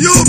you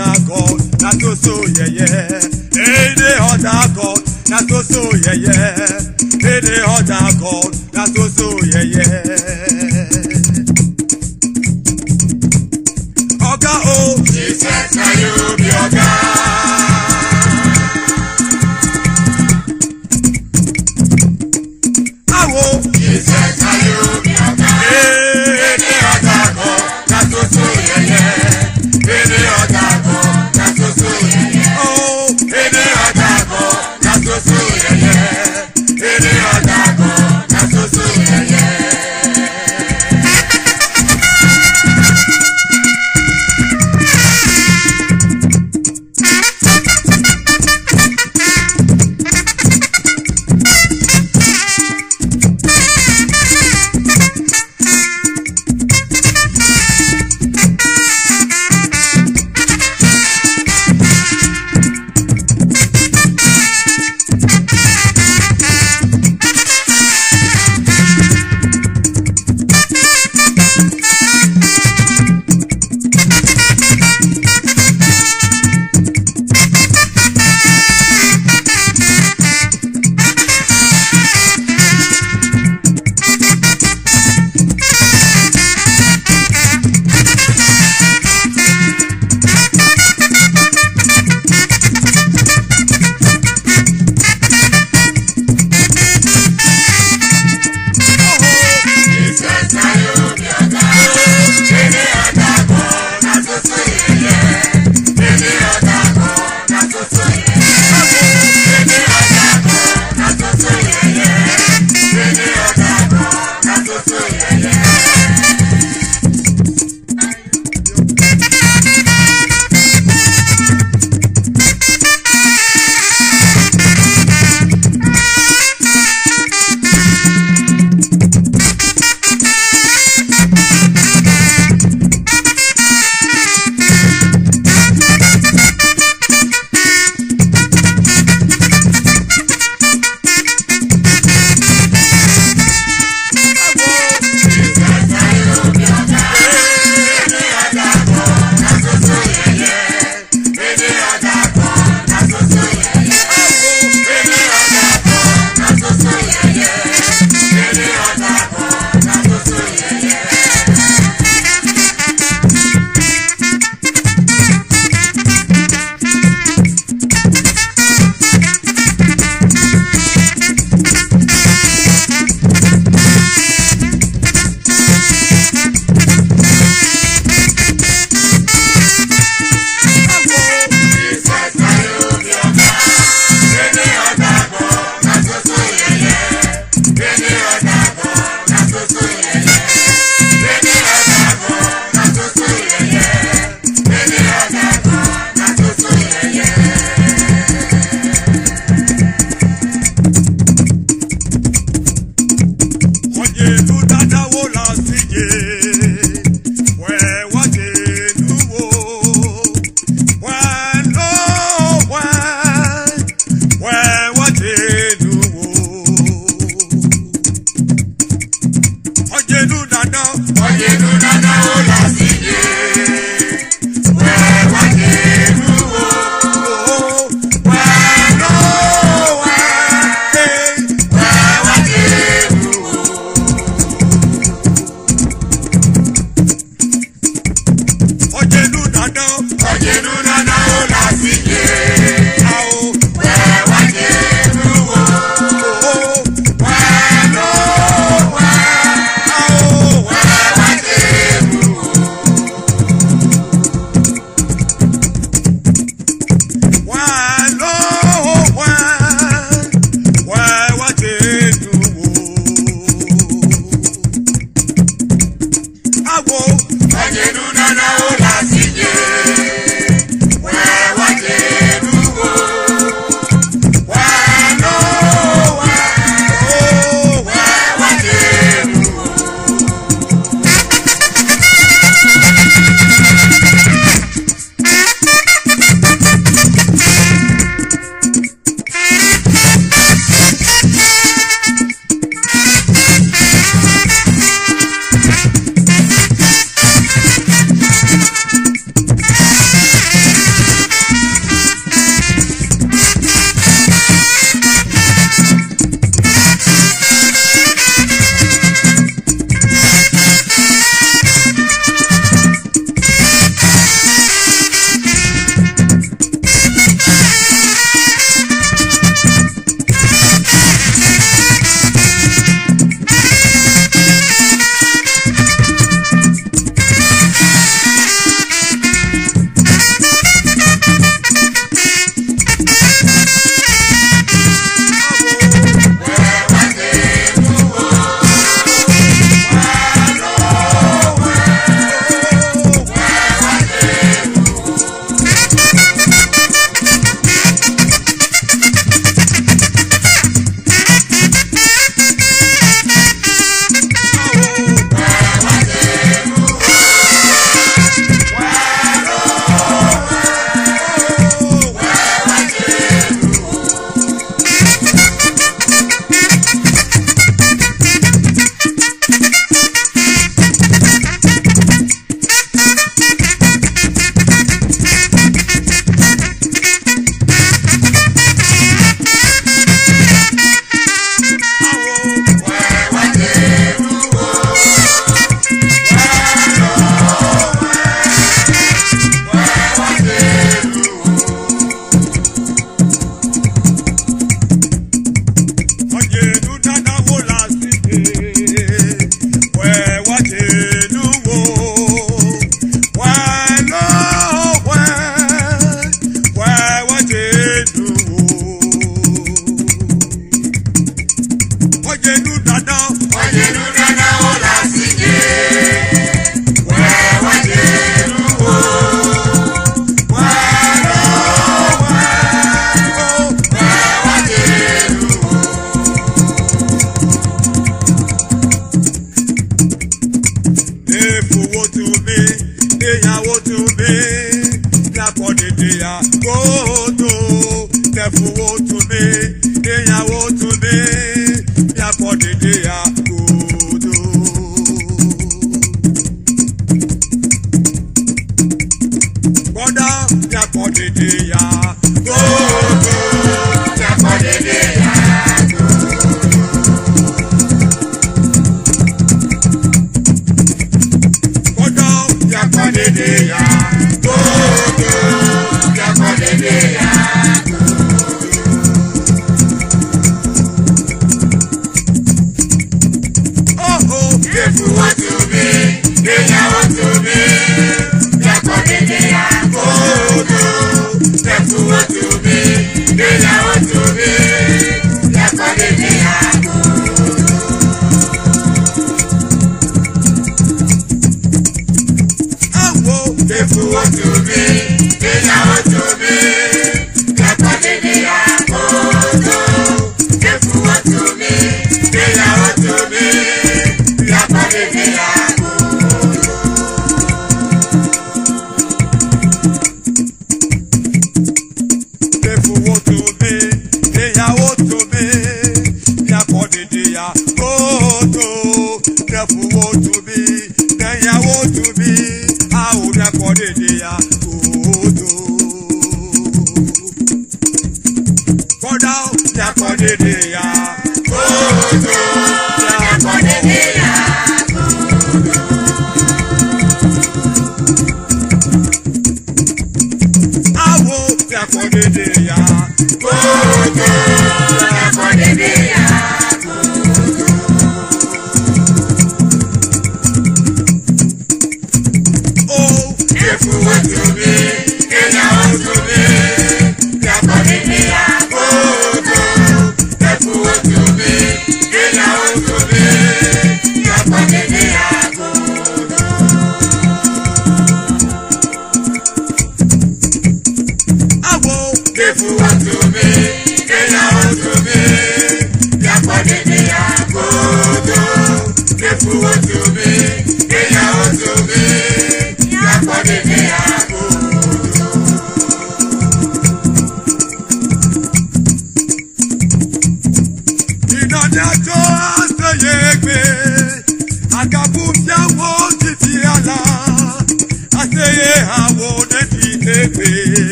Any other god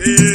live.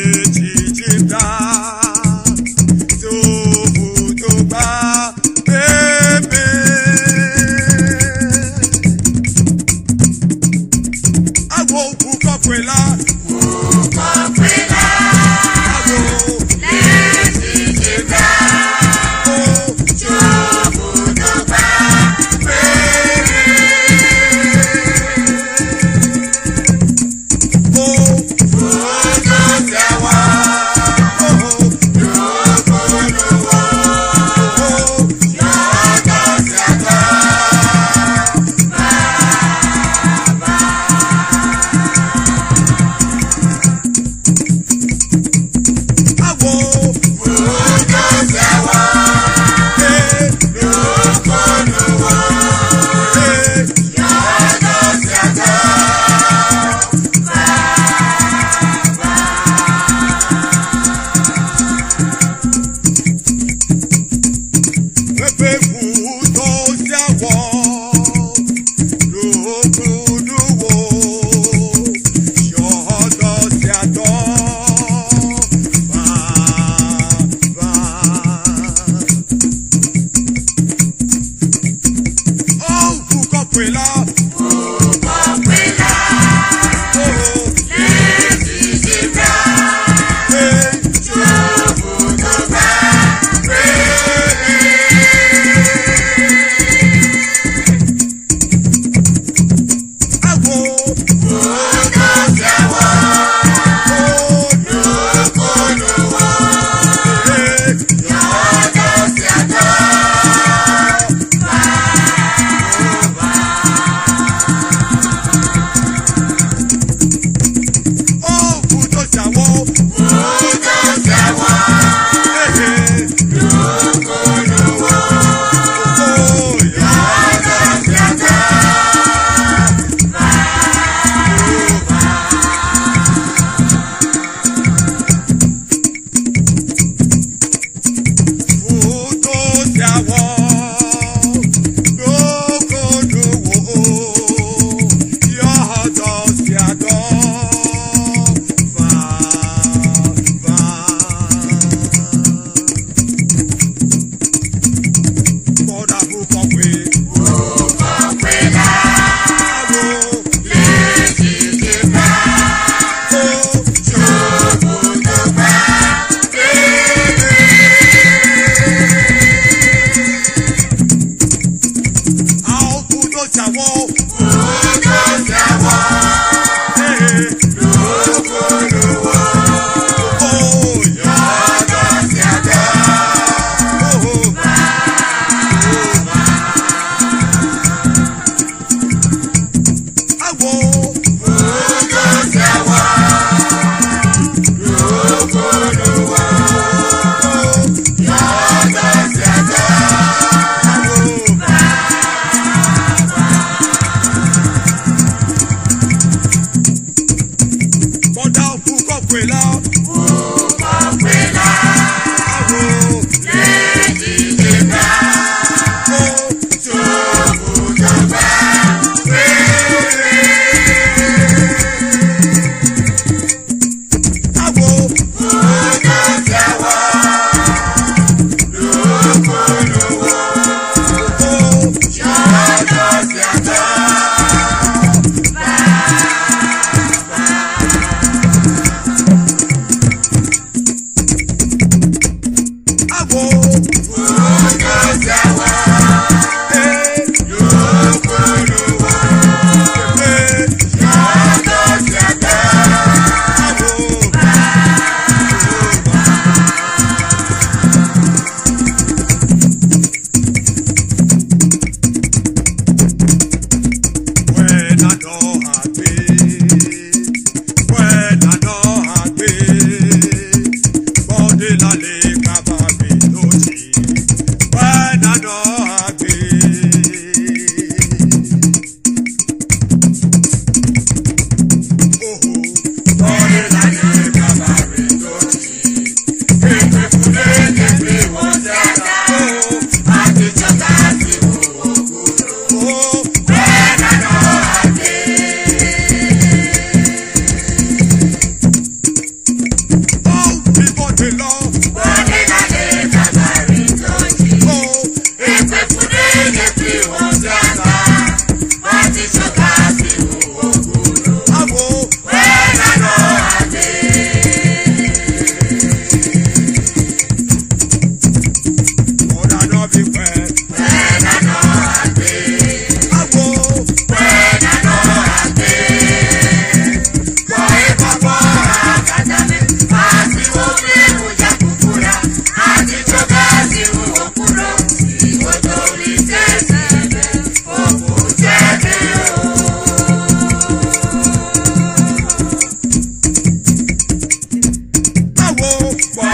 flow.